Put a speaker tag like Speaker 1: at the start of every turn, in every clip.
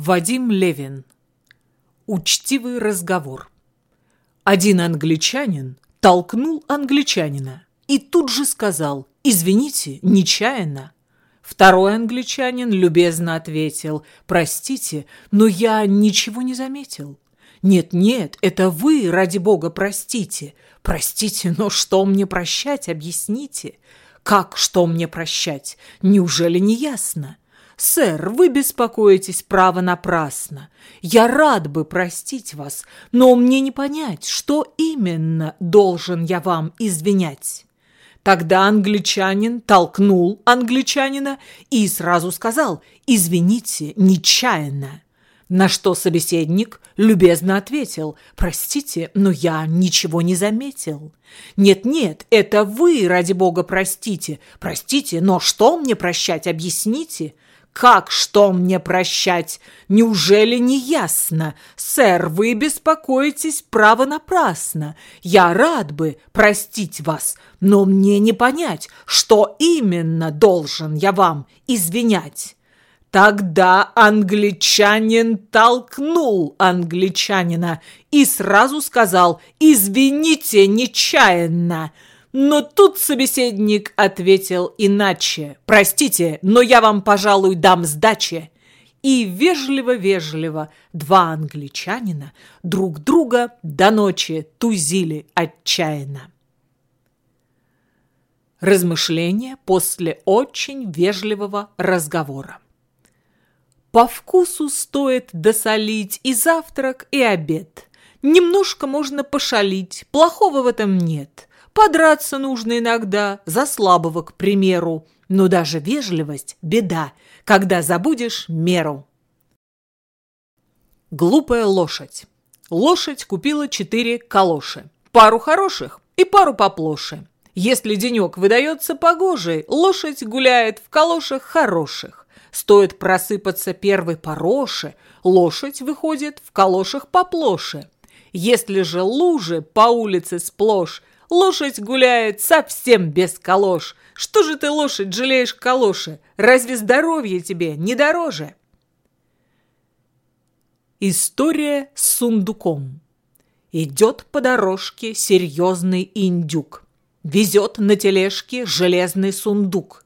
Speaker 1: Вадим Левин. Учтивый разговор. Один англичанин толкнул англичанина и тут же сказал «Извините, нечаянно». Второй англичанин любезно ответил «Простите, но я ничего не заметил». «Нет-нет, это вы, ради бога, простите. Простите, но что мне прощать, объясните?» «Как что мне прощать? Неужели не ясно?» «Сэр, вы беспокоитесь право напрасно. Я рад бы простить вас, но мне не понять, что именно должен я вам извинять». Тогда англичанин толкнул англичанина и сразу сказал «Извините, нечаянно». На что собеседник любезно ответил «Простите, но я ничего не заметил». «Нет-нет, это вы, ради бога, простите. Простите, но что мне прощать, объясните?» Как что мне прощать? Неужели не ясно? Сэр, вы беспокоитесь право напрасно. Я рад бы простить вас, но мне не понять, что именно должен я вам извинять. Тогда англичанин толкнул англичанина и сразу сказал «Извините нечаянно». Но тут собеседник ответил иначе. «Простите, но я вам, пожалуй, дам сдачи». И вежливо-вежливо два англичанина друг друга до ночи тузили отчаянно. Размышления после очень вежливого разговора. По вкусу стоит досолить и завтрак, и обед. Немножко можно пошалить, плохого в этом нет. Подраться нужно иногда, за слабого, к примеру. Но даже вежливость – беда, когда забудешь меру. Глупая лошадь. Лошадь купила четыре калоши. Пару хороших и пару поплоше. Если денек выдается погожий, лошадь гуляет в калошах хороших. Стоит просыпаться первой пороше, лошадь выходит в калошах поплоше. Если же лужи по улице сплошь, Лошадь гуляет совсем без калош. Что же ты, лошадь, жалеешь калоши? Разве здоровье тебе не дороже? История с сундуком. Идет по дорожке серьезный индюк. Везет на тележке железный сундук.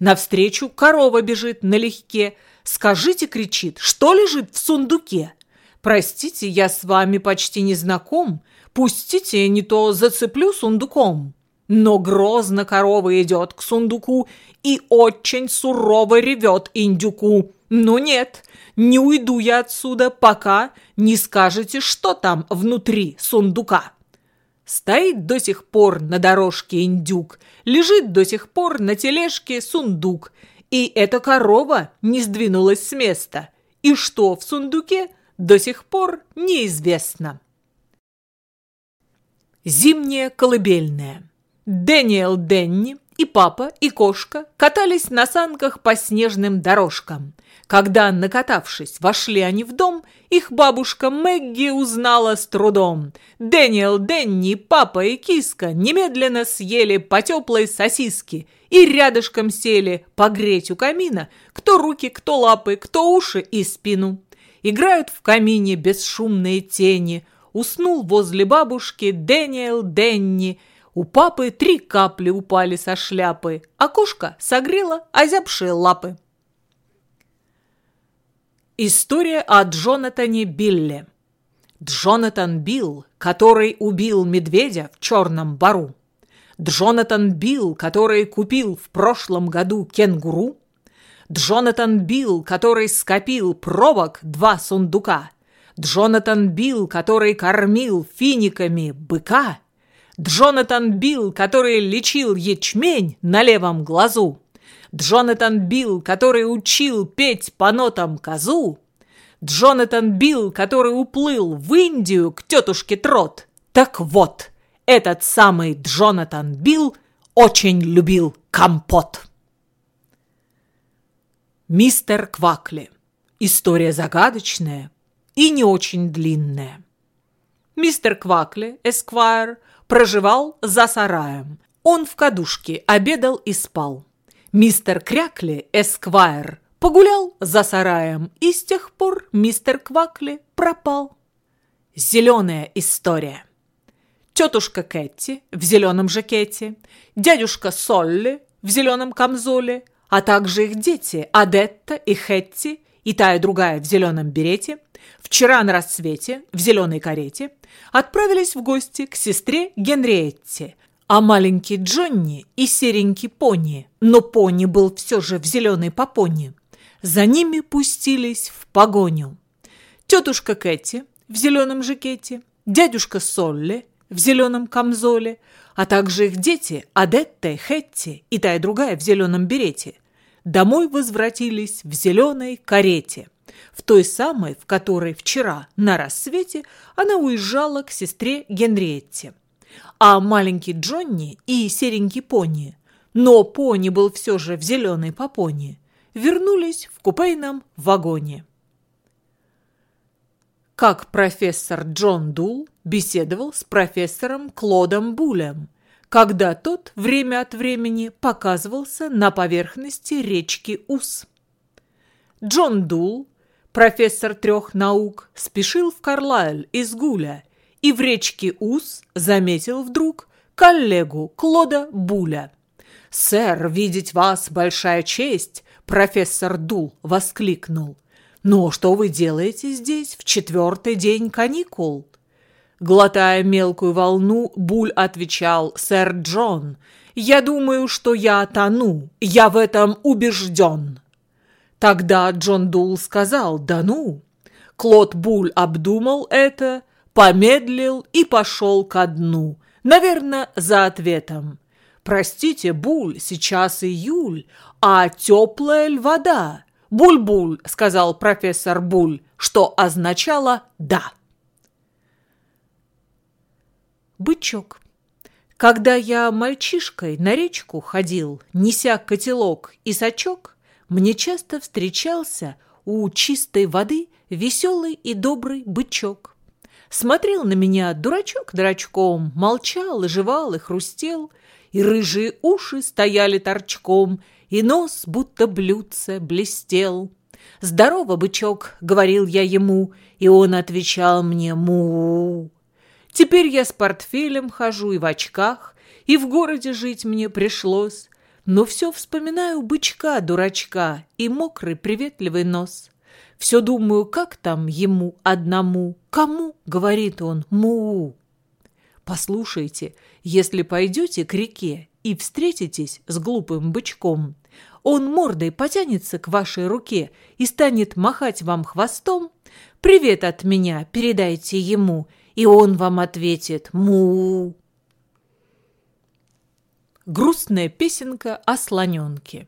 Speaker 1: Навстречу корова бежит налегке. «Скажите, — кричит, — что лежит в сундуке?» «Простите, я с вами почти не знаком. Пустите, не то зацеплю сундуком. Но грозно корова идет к сундуку и очень сурово ревет индюку. Ну нет, не уйду я отсюда, пока не скажете, что там внутри сундука. Стоит до сих пор на дорожке индюк, лежит до сих пор на тележке сундук, и эта корова не сдвинулась с места. И что в сундуке, до сих пор неизвестно. Зимняя колыбельная. Дэниел Денни и папа, и кошка катались на санках по снежным дорожкам. Когда, накатавшись, вошли они в дом, их бабушка Мэгги узнала с трудом. Дэниел, Денни, папа и киска немедленно съели по теплой сосиски и рядышком сели погреть у камина кто руки, кто лапы, кто уши и спину. Играют в камине бесшумные тени – Уснул возле бабушки Дэниел Денни. У папы три капли упали со шляпы, а кошка согрела озябшие лапы. История о Джонатане Билле. Джонатан Билл, который убил медведя в черном бару. Джонатан Билл, который купил в прошлом году кенгуру. Джонатан Билл, который скопил пробок два сундука. Джонатан Билл, который кормил финиками быка, Джонатан Билл, который лечил ячмень на левом глазу, Джонатан Билл, который учил петь по нотам козу, Джонатан Билл, который уплыл в Индию к тетушке Трот. Так вот, этот самый Джонатан Билл очень любил компот. Мистер Квакли. История загадочная, и не очень длинная. Мистер Квакли, эсквайр, проживал за сараем. Он в кадушке обедал и спал. Мистер Крякли, эсквайр, Погулял за сараем, и с тех пор мистер Квакли пропал. Зеленая история. Тетушка Кэти в зеленом жакете, дядюшка Солли в зеленом камзоле, а также их дети Адетта и Хетти, и та и другая в зеленом берете, вчера на рассвете в зеленой карете отправились в гости к сестре Генриетте, а маленький Джонни и серенький пони, но пони был все же в зеленой попоне, за ними пустились в погоню. Тетушка Кэти в зеленом жакете, дядюшка Солли в зеленом камзоле, а также их дети Адетта, Хетти и та и другая в зеленом берете, домой возвратились в зеленой карете, в той самой, в которой вчера на рассвете она уезжала к сестре Генриетте. А маленький Джонни и серенький пони, но пони был все же в зеленой попоне, вернулись в купейном вагоне. Как профессор Джон Дул беседовал с профессором Клодом Булем, когда тот время от времени показывался на поверхности речки Ус. Джон Дул, профессор трех наук, спешил в Карлайль из Гуля и в речке Ус заметил вдруг коллегу Клода Буля. «Сэр, видеть вас большая честь!» профессор Дул воскликнул. «Но что вы делаете здесь в четвертый день каникул?» Глотая мелкую волну, Буль отвечал, «Сэр Джон, я думаю, что я тону, я в этом убежден». Тогда Джон Дул сказал, «Да ну». Клод Буль обдумал это, помедлил и пошел ко дну, наверное, за ответом. «Простите, Буль, сейчас июль, а теплая ль вода?» «Буль-буль», — сказал профессор Буль, что означало «да». Бычок. Когда я мальчишкой на речку ходил, неся котелок и сачок, мне часто встречался у чистой воды веселый и добрый бычок. Смотрел на меня дурачок дурачком, молчал и жевал и хрустел, и рыжие уши стояли торчком, и нос, будто блюдце, блестел. «Здорово, бычок!» — говорил я ему, и он отвечал мне «му». Теперь я с портфелем хожу и в очках, и в городе жить мне пришлось. Но все вспоминаю бычка-дурачка и мокрый приветливый нос. Все думаю, как там ему одному, кому, говорит он, му. Послушайте, если пойдете к реке и встретитесь с глупым бычком, он мордой потянется к вашей руке и станет махать вам хвостом, привет от меня передайте ему – и он вам ответит «му». Грустная песенка о слоненке.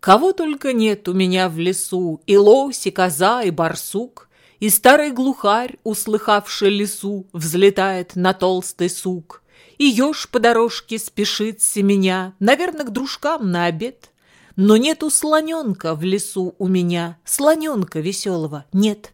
Speaker 1: Кого только нет у меня в лесу, и лось, и коза, и барсук, и старый глухарь, услыхавший лесу, взлетает на толстый сук, и еж по дорожке спешит семеня, наверное, к дружкам на обед. Но нету слоненка в лесу у меня, слоненка веселого нет.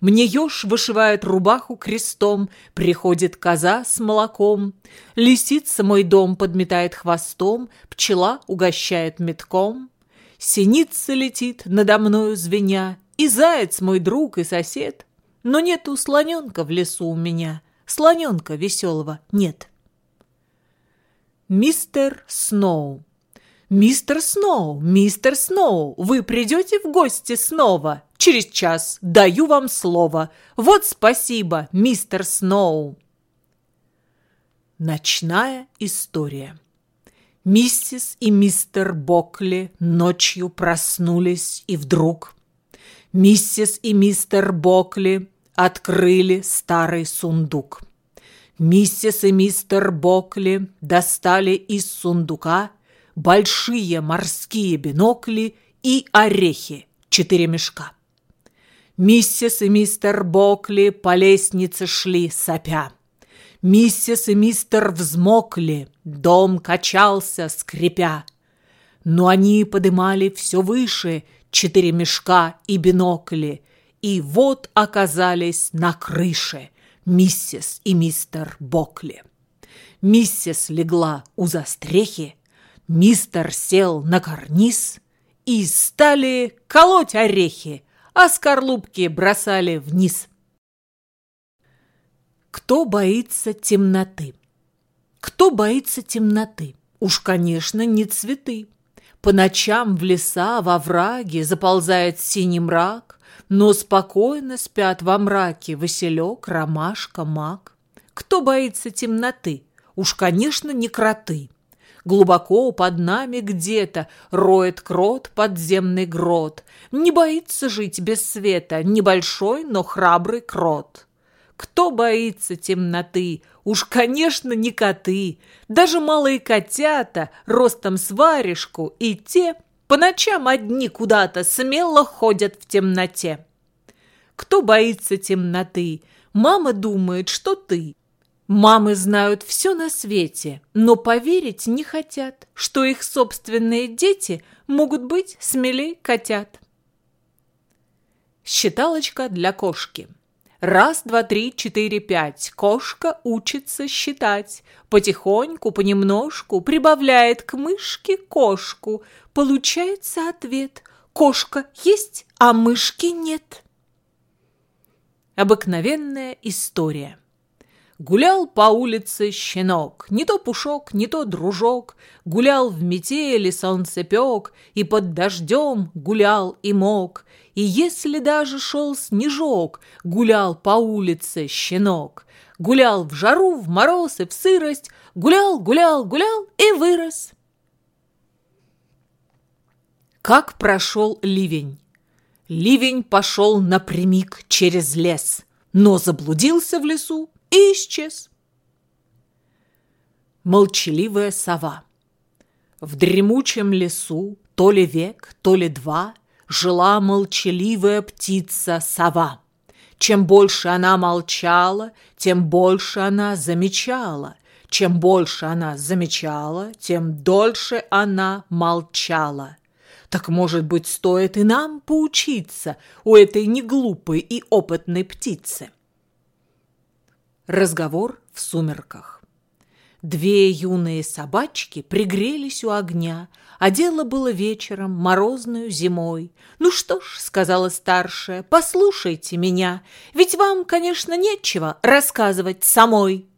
Speaker 1: Мне еж вышивает рубаху крестом, Приходит коза с молоком. Лисица мой дом подметает хвостом, Пчела угощает метком. Синица летит надо мною звеня, И заяц мой друг и сосед. Но нету слоненка в лесу у меня, Слоненка веселого нет. Мистер Сноу «Мистер Сноу, мистер Сноу, вы придете в гости снова?» Через час даю вам слово. Вот спасибо, мистер Сноу. Ночная история. Миссис и мистер Бокли ночью проснулись, и вдруг миссис и мистер Бокли открыли старый сундук. Миссис и мистер Бокли достали из сундука большие морские бинокли и орехи, четыре мешка. Миссис и мистер Бокли по лестнице шли сопя. Миссис и мистер взмокли, дом качался, скрипя. Но они подымали все выше четыре мешка и бинокли, и вот оказались на крыше миссис и мистер Бокли. Миссис легла у застрехи, мистер сел на карниз, и стали колоть орехи, а скорлупки бросали вниз. Кто боится темноты? Кто боится темноты? Уж, конечно, не цветы. По ночам в леса, во враге заползает синий мрак, но спокойно спят во мраке василек, ромашка, мак. Кто боится темноты? Уж, конечно, не кроты. Глубоко под нами где-то роет крот подземный грот. Не боится жить без света небольшой, но храбрый крот. Кто боится темноты? Уж, конечно, не коты. Даже малые котята, ростом с варежку, и те по ночам одни куда-то смело ходят в темноте. Кто боится темноты? Мама думает, что ты. Мамы знают все на свете, но поверить не хотят, что их собственные дети могут быть смелей котят. Считалочка для кошки. Раз, два, три, четыре, пять. Кошка учится считать. Потихоньку, понемножку прибавляет к мышке кошку. Получается ответ. Кошка есть, а мышки нет. Обыкновенная история. Гулял по улице щенок, не то пушок, не то дружок, Гулял в метели солнцепек, и под дождем гулял и мог. И если даже шел снежок, гулял по улице щенок. Гулял в жару, в мороз и в сырость, гулял, гулял, гулял и вырос. Как прошел ливень? Ливень пошел напрямик через лес, но заблудился в лесу и исчез. Молчаливая сова. В дремучем лесу то ли век, то ли два жила молчаливая птица-сова. Чем больше она молчала, тем больше она замечала. Чем больше она замечала, тем дольше она молчала. Так, может быть, стоит и нам поучиться у этой неглупой и опытной птицы? Разговор в сумерках. Две юные собачки пригрелись у огня, а дело было вечером, морозную зимой. «Ну что ж», — сказала старшая, — «послушайте меня, ведь вам, конечно, нечего рассказывать самой».